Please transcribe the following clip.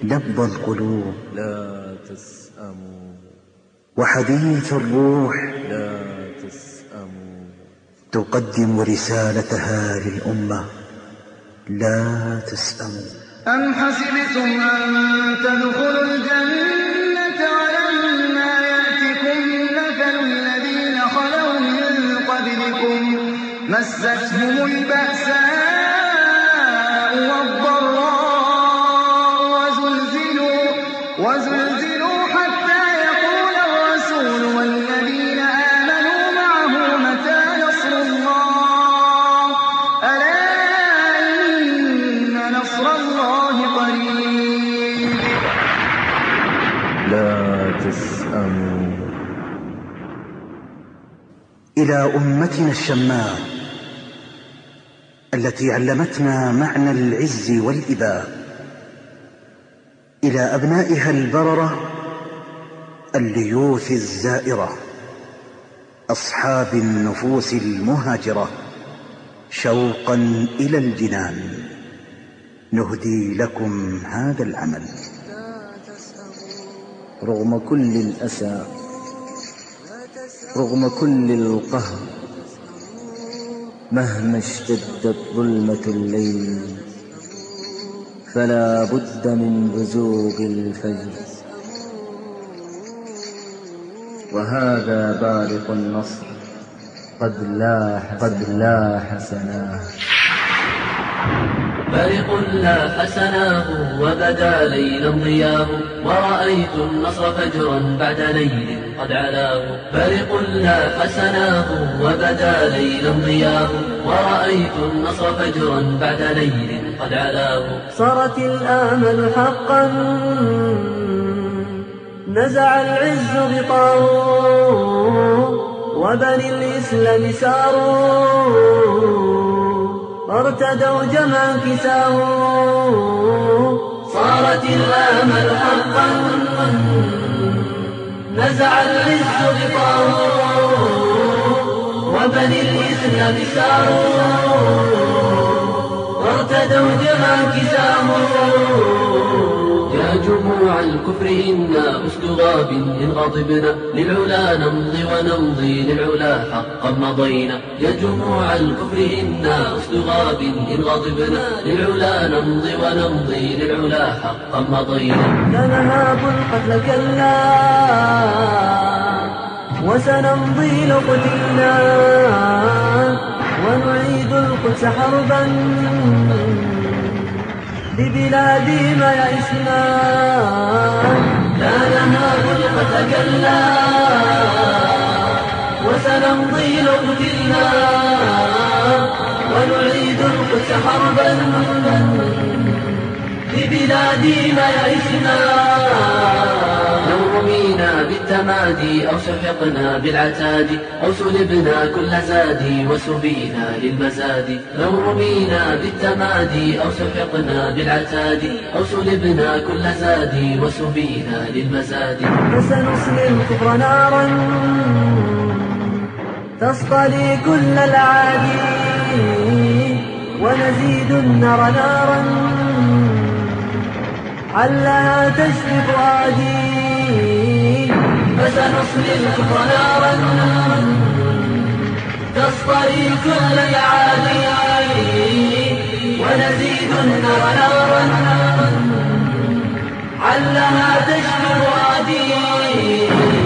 لب القلوب. لا تسأموا. وحديث الروح. لا تسأموا. تقدم رسالتها للأمة. لا تسأموا. أم حسبتم أن تدخلوا الجنة ولما يأتكم مثل الذين خلوا من قبلكم مستهم البأساء والضراء؟ وزلزلوا حتى يقول الرسول والذين آمنوا معه متى نصر الله؟ ألا إن نصر الله قريب. لا إلى أمتنا الشماء التي علمتنا معنى العز والإباء. إلى أبنائها البررة الليوث الزائرة أصحاب النفوس المهاجرة شوقا إلى الجنان. نهدي لكم هذا العمل. رغم كل الأسى رغم كل القهر مهما اشتدت ظلمة الليل فلا بد من بزوغ الفجر. وهذا بارق النصر. قد لاح قد لاح سناه. برق لا حسناه وبدا ليلا ضياه ورأيت النصر فجرا بعد ليل قد علاه. برق لا حسناه وبدا ليلا ضياه ورأيت النصر فجرا بعد ليل قد علاه. صارت الآمل حقا نزع العز بطاه وبني الإسلام ساروا ارتدوا جمعا كساه. صارت الآمل حقا نزع العز غطاه. وبني الإسلام ساروا وارتدوا جمعا كساه. جموع الكفر إنا أسد غاب إن غضبنا للعلا نمضي ونمضي للعلا حقا مضينا. يا جموع الكفر إنا أسد غاب إن غضبنا للعلا نمضي ونمضي للعلا حقا مضينا. لا نهاب القتل كلا وسنمضي لو قتلنا ونعيد القدس حربا. ببلادي ما يئسنا لا نهاب القتل كلا. وسنمضي لو قتلنا. ونعيد القدس حربا. ببلادي ما لو بالتمادي أو سحقنا بالعتاد أو سلبنا كل زاد وسبينا للمزاد. لو رمينا بالتمادي أو سحقنا بالعتاد أو سلبنا كل زاد وسبينا للمزاد. فسنصلي الكفر نارا تصطلي كل العادي ونزيد النار نارا علها تشفي فؤادي فسنصلي الكفر نارا تصطري كل العالي ونزيد النار. نارا علها تشفي مرادي